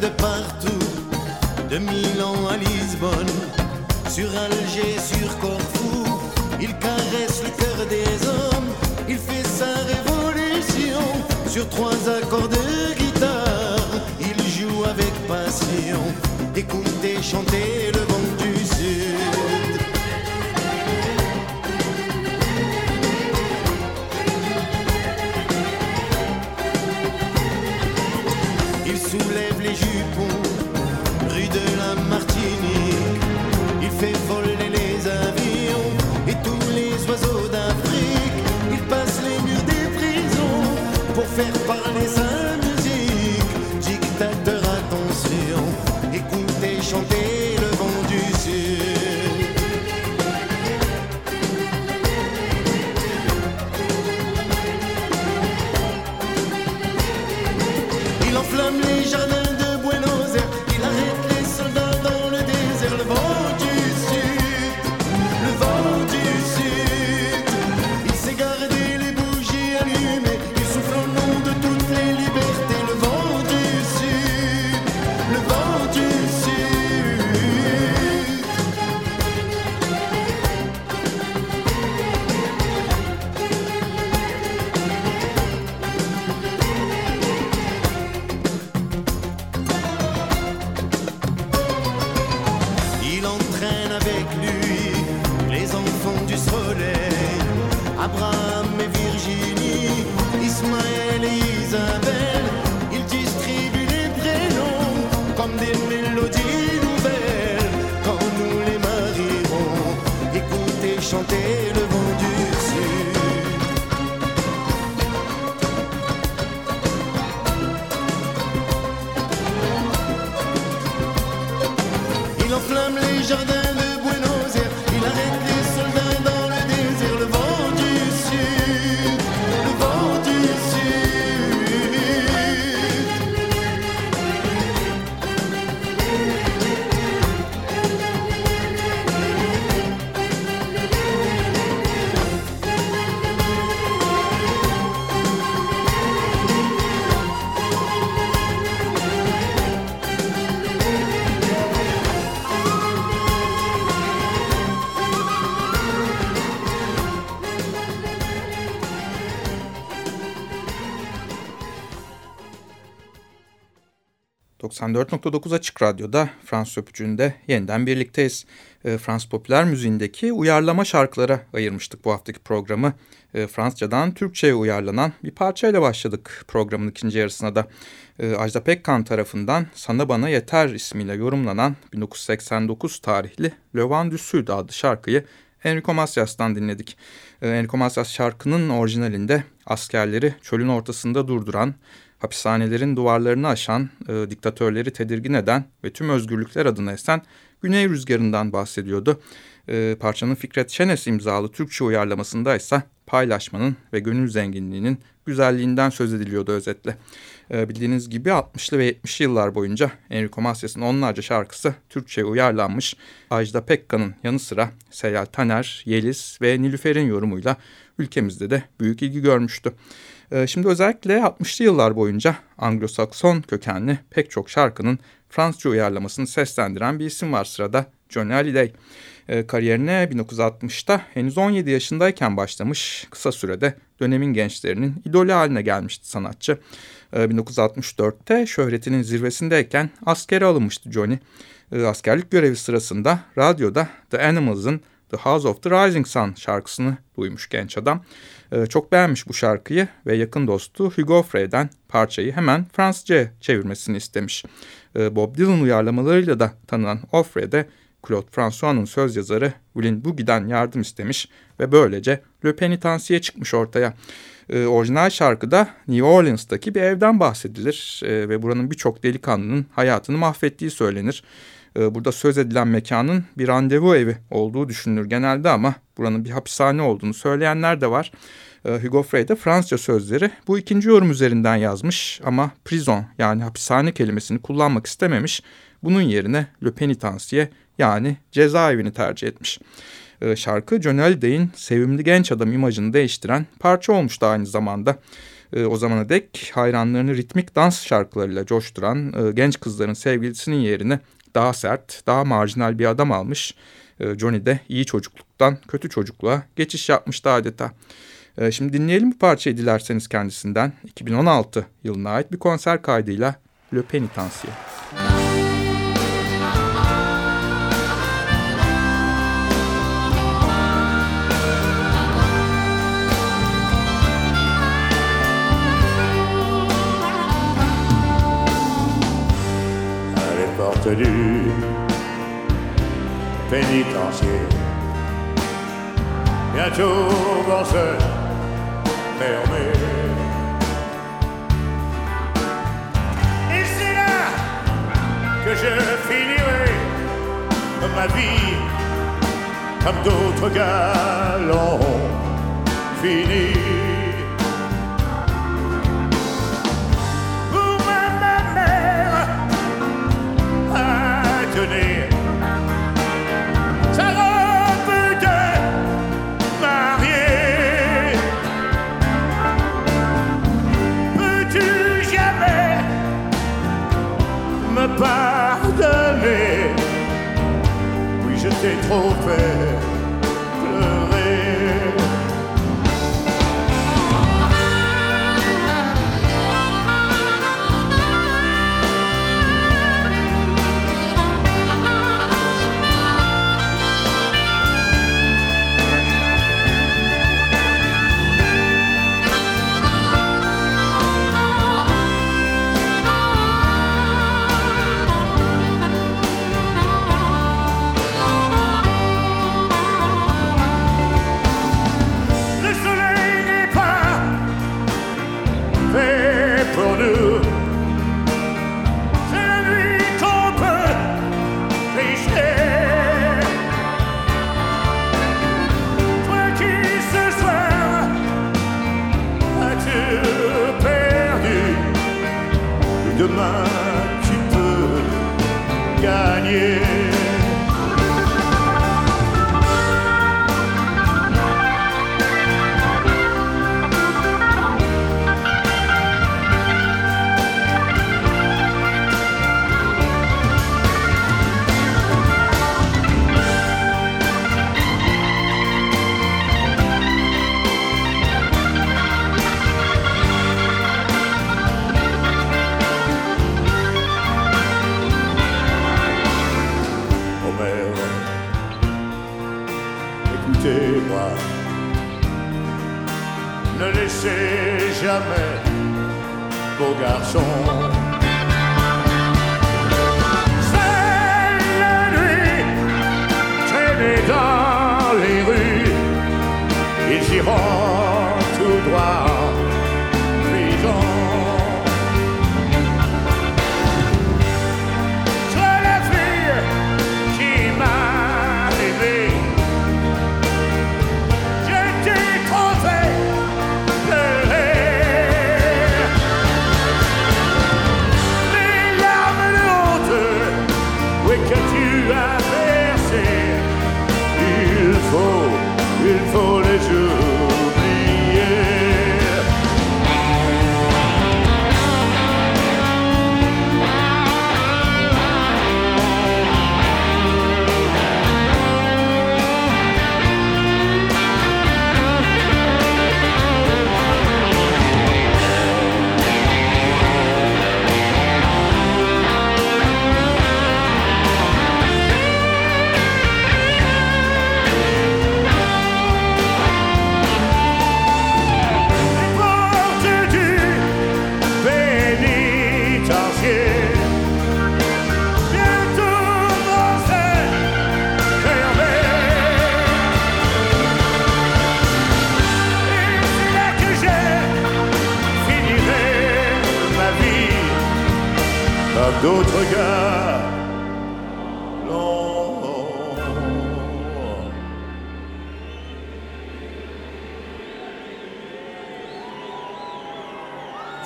de partout, de Milan à Lisbonne, sur Alger, sur Corfou, il caresse le cœur des hommes, il fait sa révolution sur trois accords de guitare, il joue avec passion, écoutez chanter le chanter ...94.9 Açık Radyo'da Fransız Öpücüğü'nde yeniden birlikteyiz. E, Fransız popüler müziğindeki uyarlama şarkılara ayırmıştık bu haftaki programı. E, Fransızcadan Türkçe'ye uyarlanan bir parçayla başladık programın ikinci yarısına da. E, Ajda Pekkan tarafından Sana Bana Yeter ismiyle yorumlanan 1989 tarihli du Sud adlı şarkıyı Enrico Macias'tan dinledik. Enrico Macias şarkının orijinalinde askerleri çölün ortasında durduran hapishanelerin duvarlarını aşan, e, diktatörleri tedirgin eden ve tüm özgürlükler adına esen Güney Rüzgarı'ndan bahsediyordu. E, parçanın Fikret Şenes imzalı Türkçe uyarlamasında ise paylaşmanın ve gönül zenginliğinin güzelliğinden söz ediliyordu özetle. E, bildiğiniz gibi 60'lı ve 70'li yıllar boyunca Enrico Macias'ın onlarca şarkısı Türkçe'ye uyarlanmış. Ajda Pekkan'ın yanı sıra Seyal Taner, Yeliz ve Nilüfer'in yorumuyla ülkemizde de büyük ilgi görmüştü. Ee, Şimdi özellikle 60'lı yıllar boyunca Anglo-Sakson kökenli pek çok şarkının Fransızca uyarlamasını seslendiren bir isim var sırada Johnny Hallyday. Ee, Kariyerine 1960'ta henüz 17 yaşındayken başlamış kısa sürede dönemin gençlerinin idolü haline gelmişti sanatçı. Ee, 1964'te şöhretinin zirvesindeyken askere alınmıştı Johnny. Ee, Askerlik görevi sırasında radyoda The Animals'ın The House of the Rising Sun şarkısını duymuş genç adam. Ee, çok beğenmiş bu şarkıyı ve yakın dostu Hugo Frey'den parçayı hemen Fransızca'ya çevirmesini istemiş. Ee, Bob Dylan uyarlamalarıyla da tanınan Offre de Claude François'un söz yazarı Willin Boogie'den yardım istemiş ve böylece Le Penitensiye çıkmış ortaya. Ee, orijinal şarkıda New Orleans'taki bir evden bahsedilir ee, ve buranın birçok delikanlının hayatını mahvettiği söylenir. Ee, burada söz edilen mekanın bir randevu evi olduğu düşünülür genelde ama buranın bir hapishane olduğunu söyleyenler de var. Ee, Hugo Frey de Fransızca sözleri bu ikinci yorum üzerinden yazmış ama prison yani hapishane kelimesini kullanmak istememiş. Bunun yerine Le Penitensiye yani cezaevini tercih etmiş. Ee, şarkı John Halliday'in sevimli genç adam imajını değiştiren parça olmuştu aynı zamanda. e, o zamana dek hayranlarını ritmik dans şarkılarıyla coşturan e, genç kızların sevgilisinin yerine daha sert, daha marjinal bir adam almış. E, Johnny de iyi çocukluktan kötü çocukluğa geçiş yapmıştı adeta. E, şimdi dinleyelim bu parçayı dilerseniz kendisinden. 2016 yılına ait bir konser kaydıyla Le Pénitencier. Du pénitencier. Bientôt vont se fermer. Et c'est là que je finirai ma vie comme d'autres gars l'ont fini. chemin tu peux gagner.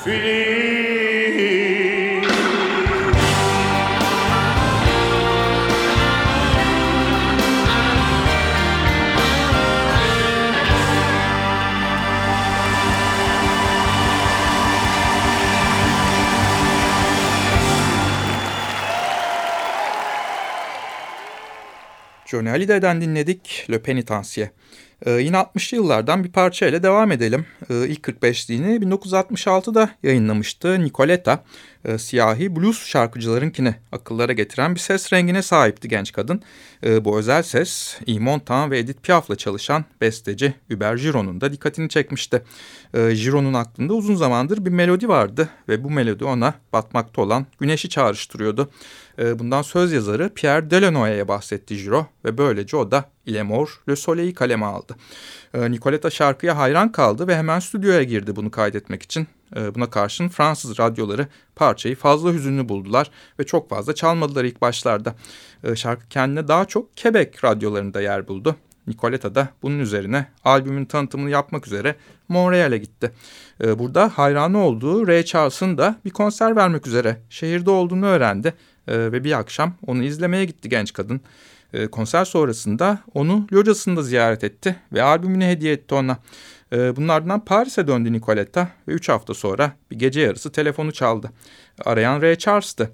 Johnny Hallyday'den dinledik Le Penitensiye. Ee, yine 60'lı yıllardan bir parça ile devam edelim. Ee, ilk 45'liğini 1966'da yayınlamıştı Nicoletta. Ee, siyahi blues şarkıcılarınkini akıllara getiren bir ses rengine sahipti genç kadın. Ee, bu özel ses Yves Montand ve Edith Piaf'la çalışan besteci Hubert Giron'un da dikkatini çekmişti. Ee, Giron'un aklında uzun zamandır bir melodi vardı ve bu melodi ona batmakta olan güneşi çağrıştırıyordu. Ee, bundan söz yazarı Pierre Delanoye'ye bahsetti Giro ve böylece o da Il Mort, Le Soleil'i kaleme aldı. Ee, Nicoletta şarkıya hayran kaldı ve hemen stüdyoya girdi bunu kaydetmek için. Ee, buna karşın Fransız radyoları parçayı fazla hüzünlü buldular ve çok fazla çalmadılar ilk başlarda. Şarkı kendine daha çok Quebec radyolarında yer buldu. Nicoletta da bunun üzerine albümün tanıtımını yapmak üzere Montreal'e gitti. Burada hayranı olduğu Ray Charles'ın da bir konser vermek üzere şehirde olduğunu öğrendi ve bir akşam onu izlemeye gitti genç kadın. E, konser sonrasında onu locasında ziyaret etti ve albümünü hediye etti ona. E, bunlardan Paris'e döndü Nicoletta ve 3 hafta sonra bir gece yarısı telefonu çaldı. Arayan Ray Charles'tı.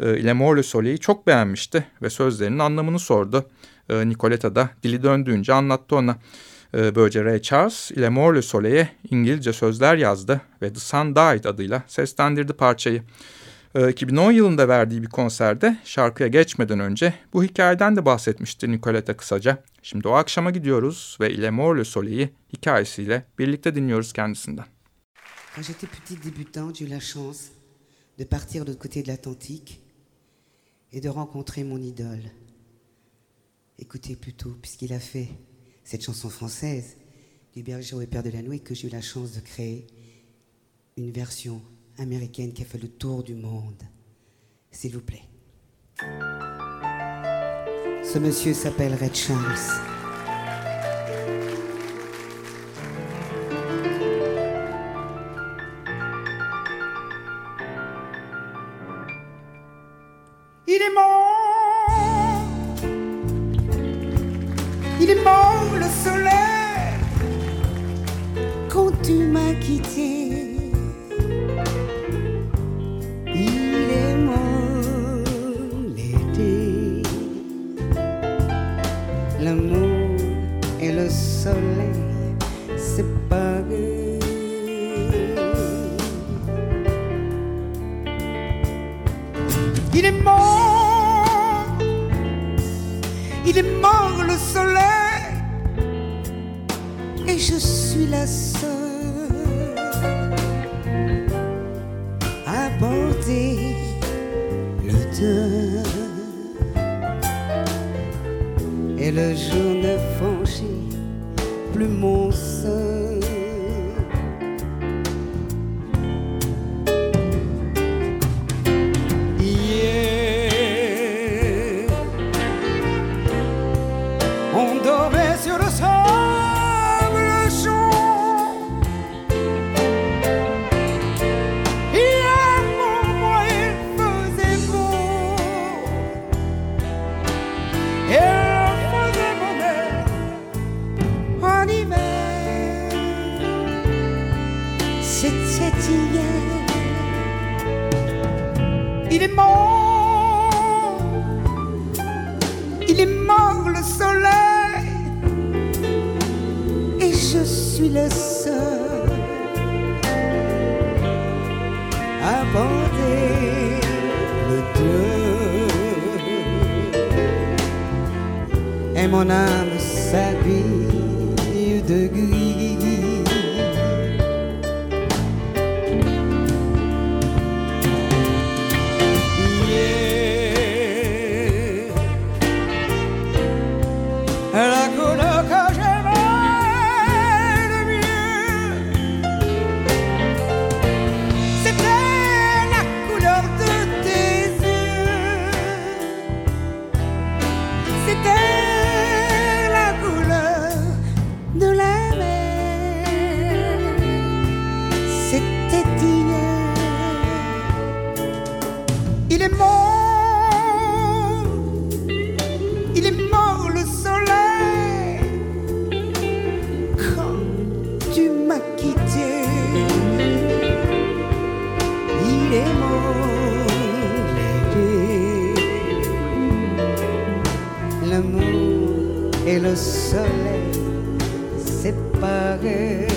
E, Le Mort Le Soleil'i çok beğenmişti ve sözlerinin anlamını sordu. E, Nicoletta da dili döndüğünce anlattı ona. Böylece Ray Charles, Le Mort Le Soleil'e İngilizce sözler yazdı ve The Sun Died adıyla seslendirdi parçayı. 2010 ee, yılında verdiği bir konserde şarkıya geçmeden önce bu hikayeden de bahsetmişti Nicoletta kısaca. Şimdi o akşama gidiyoruz ve Il Le Soleil'i hikayesiyle birlikte dinliyoruz kendisinden. Quand j'étais petit débutant, j'ai eu la chance de partir de l'autre côté de l'Atlantique et de rencontrer mon idole. Écoutez plutôt, puisqu'il a fait cette chanson française du Berger et Père de la Nuit, que j'ai eu la chance de créer une version américaine qui a fait le tour du monde. S'il vous plaît. Ce monsieur s'appelle Red Charles. Le soleil séparés.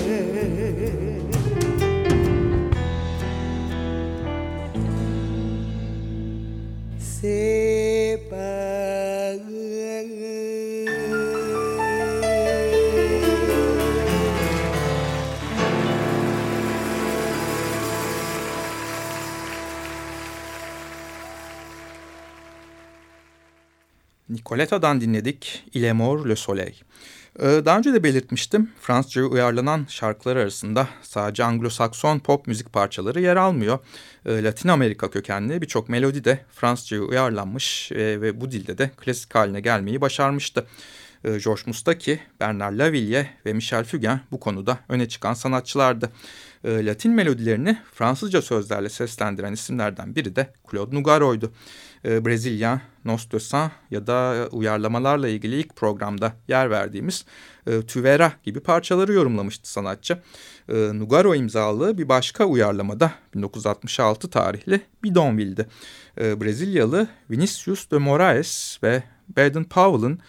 Nicoletta'dan dinledik Il mort le soleil. Ee, daha önce de belirtmiştim Fransızca'ya uyarlanan şarkılar arasında sadece Anglo-Sakson pop müzik parçaları yer almıyor. Ee, Latin Amerika kökenli birçok melodi de Fransızca'ya uyarlanmış e, ve bu dilde de klasik haline gelmeyi başarmıştı. Ee, Georges Mustaki, Bernard Lavilliers ve Michel Fugain bu konuda öne çıkan sanatçılardı. Latin melodilerini Fransızca sözlerle seslendiren isimlerden biri de Claude Nougaro'ydu. Brezilya, Nos ya da uyarlamalarla ilgili ilk programda yer verdiğimiz e, Tüvera gibi parçaları yorumlamıştı sanatçı. E, Nugaro imzalı bir başka uyarlamada 1966 tarihli Bidonville'di. E, Brezilyalı Vinicius de Moraes ve Baden Powell'ın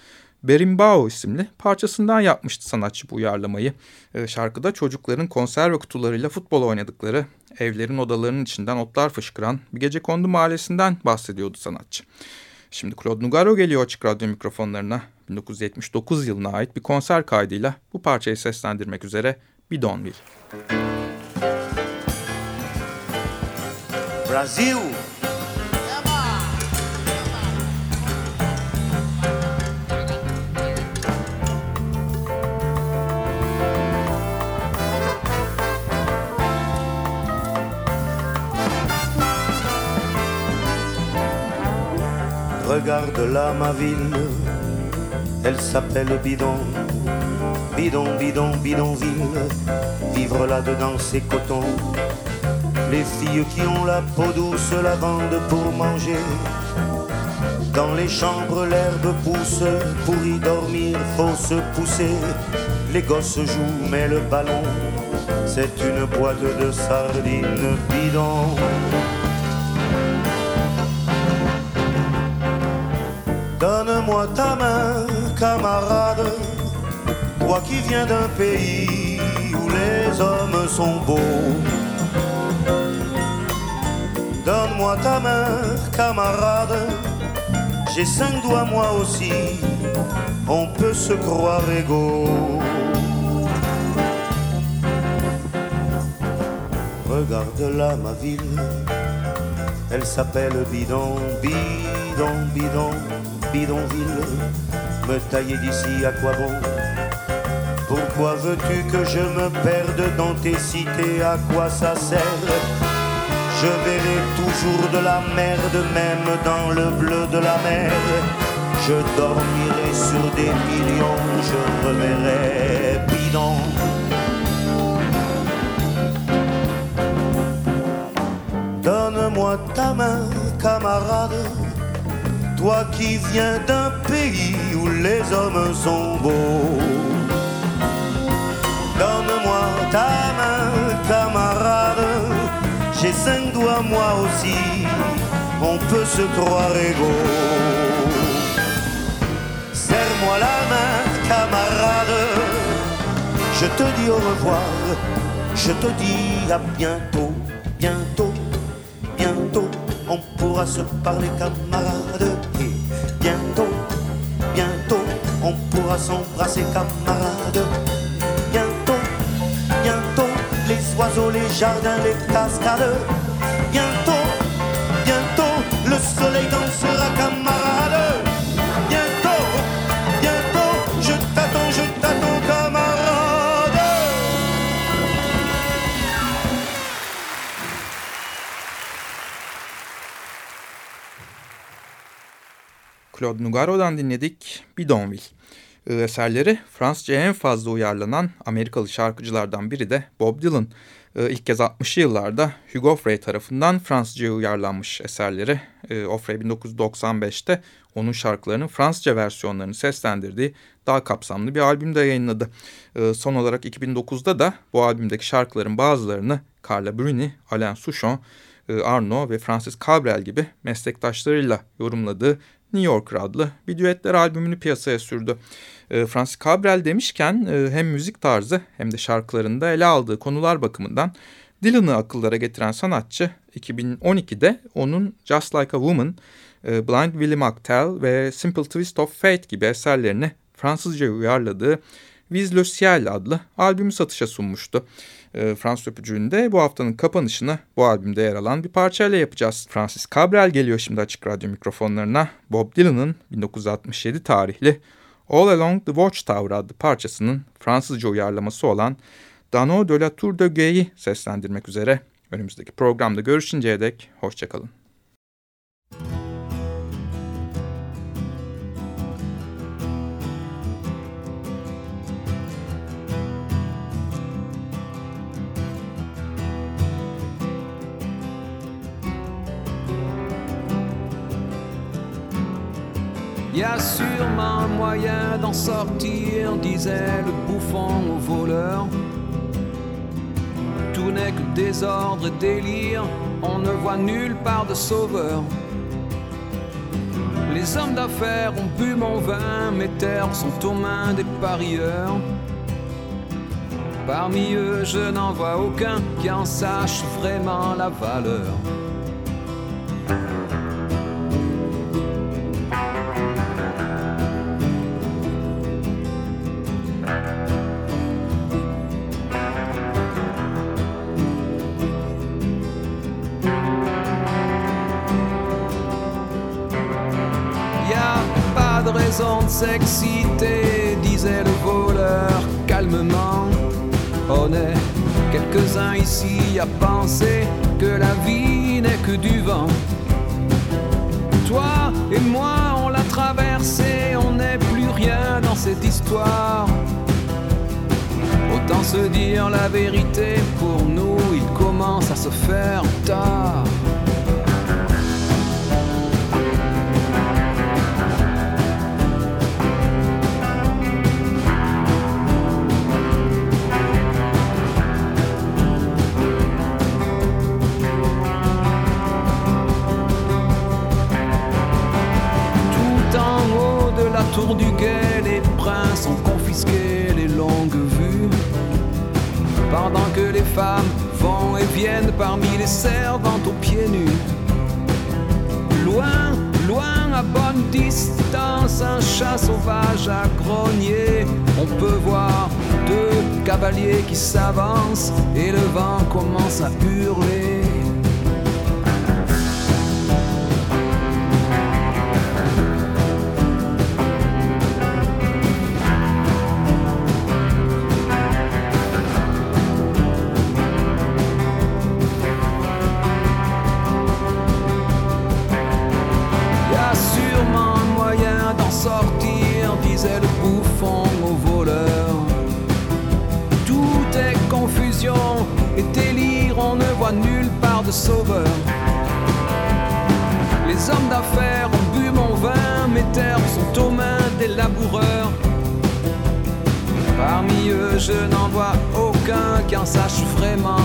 Berimbau isimli parçasından yapmıştı sanatçı bu uyarlamayı. E, şarkıda çocukların konserve kutularıyla futbol oynadıkları, evlerin odalarının içinden otlar fışkıran bir gece kondu mahallesinden bahsediyordu sanatçı. Şimdi Claude Nougaro geliyor açık radyo mikrofonlarına. 1979 yılına ait bir konser kaydıyla bu parçayı seslendirmek üzere Bidonville. Brasil Regarde là ma ville, elle s'appelle Bidon. Bidon, bidon, bidonville, vivre là-dedans c'est coton. Les filles qui ont la peau douce la vendent pour manger. Dans les chambres l'herbe pousse, pour y dormir faut se pousser. Les gosses jouent mais le ballon, c'est une boîte de sardines bidon. Donne-moi ta main, camarade, toi qui viens d'un pays où les hommes sont beaux. Donne-moi ta main, camarade, j'ai cinq doigts moi aussi, on peut se croire égaux. Regarde là ma ville, elle s'appelle Bidon, Bidon, Bidon bidonville, me tailler d'ici à quoi bon? Pourquoi veux-tu que je me perde dans tes cités? À quoi ça sert? Je verrai toujours de la merde, même dans le bleu de la mer. Je dormirai sur des millions, je reverrai. Bidon. Donne-moi ta main, camarade toi qui viens d'un pays où les hommes sont beaux. Donne-moi ta main, camarade, j'ai cinq doigts moi aussi, on peut se croire égaux. Serre-moi la main, camarade, je te dis au revoir, je te dis à bientôt, bientôt, bientôt, on pourra se parler camarade on pourra s'embrasser camarades. Bientôt, bientôt, les oiseaux, les jardins, les cascades. Bientôt, bientôt, le soleil dansera camarade. Claude Nougaro'dan dinledik Bidonville. Eserleri Fransızca'ya en fazla uyarlanan Amerikalı şarkıcılardan biri de Bob Dylan. İlk kez 60'lı yıllarda Hugo Frey tarafından Fransızca'ya uyarlanmış eserleri. Ee, Offrey 1995'te onun şarkılarının Fransızca versiyonlarını seslendirdiği daha kapsamlı bir albümde yayınladı. Son olarak 2009'da da bu albümdeki şarkıların bazılarını Carla Bruni, Alain Souchon, Arno ve Francis Cabrel gibi meslektaşlarıyla yorumladığı New Yorker adlı bir düetler albümünü piyasaya sürdü. E, Francis Cabrel demişken e, hem müzik tarzı hem de şarkılarında ele aldığı konular bakımından Dylan'ı akıllara getiren sanatçı 2012'de onun Just Like a Woman, e, Blind Willie McTell ve Simple Twist of Fate gibi eserlerini Fransızca uyarladığı Viz Le Ciel adlı albümü satışa sunmuştu. E, Fransız öpücüğünde bu haftanın kapanışını bu albümde yer alan bir parçayla yapacağız. Francis Cabrel geliyor şimdi açık radyo mikrofonlarına. Bob Dylan'ın 1967 tarihli All Along the Watchtower adlı parçasının Fransızca uyarlaması olan Dano de la Tour de Guet'i seslendirmek üzere. Önümüzdeki programda görüşünceye dek hoşçakalın. Y a sûrement moyen d'en sortir, disait le bouffon au voleur. Tout n'est que désordre et délire, on ne voit nulle part de sauveur. Les hommes d'affaires ont bu mon vin, mes terres sont aux mains des parieurs. Parmi eux, je n'en vois aucun qui en sache vraiment la valeur. S'exciter, disait le voleur calmement. On est quelques-uns ici à penser que la vie n'est que du vent. Toi et moi, on l'a traversé, on n'est plus rien dans cette histoire. Autant se dire la vérité, pour nous, il commence à se faire tard. Du guet, les princes ont confisqué les longues vues. Pendant que les femmes vont et viennent parmi les servantes aux pieds nus. Loin, loin, à bonne distance, un chat sauvage à grogner. On peut voir deux cavaliers qui s'avancent et le vent commence à hurler. Sauveur. Les hommes d'affaires ont bu mon vin, mes terres sont aux mains des laboureurs. Parmi eux, je n'en vois aucun qui en sache vraiment